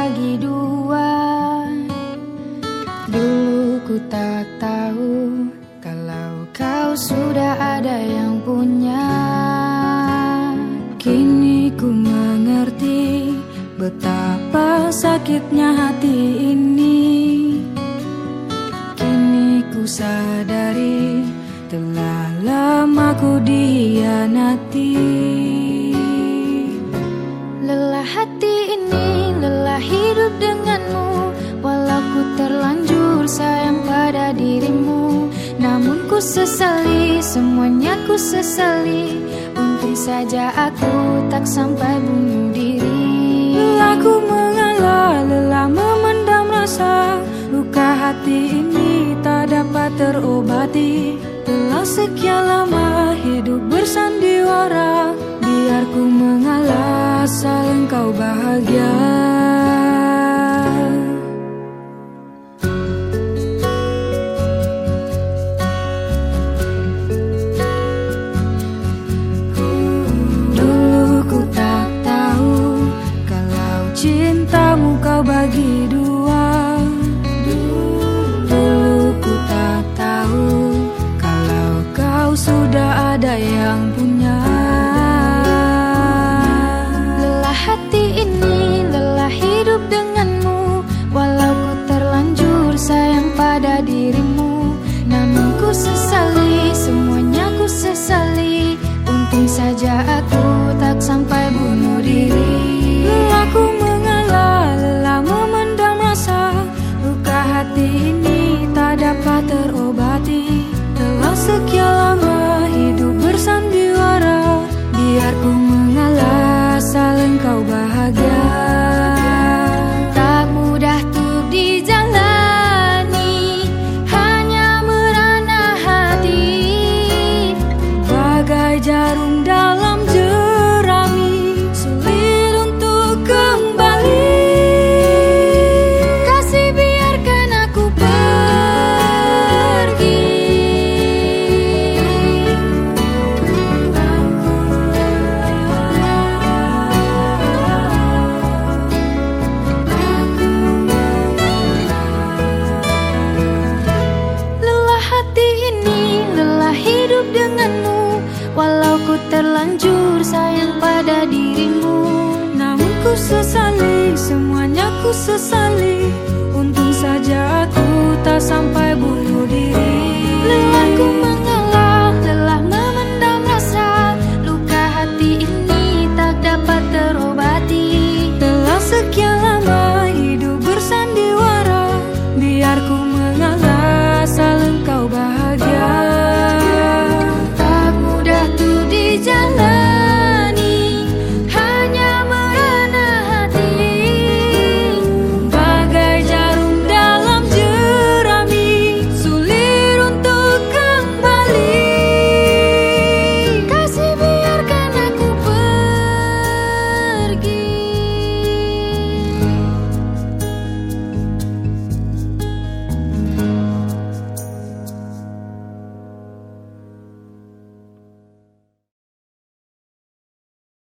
bagi dua. Dulu ku tak tahu Kalau kau sudah ada yang punya. Kini ku mengerti Betapa sakitnya hati ini. Kini ku sadari Telah lama ku dihianati sesali, semuanya ku sesali. Untung saja aku tak sampai bunuh diri. Lelah cintamu kau bagi dua. Dulu ku tak tahu Kalau kau sudah ada yang punya terlanjur sayang pada dirimu. Namun ku sesali, semuanya ku sesali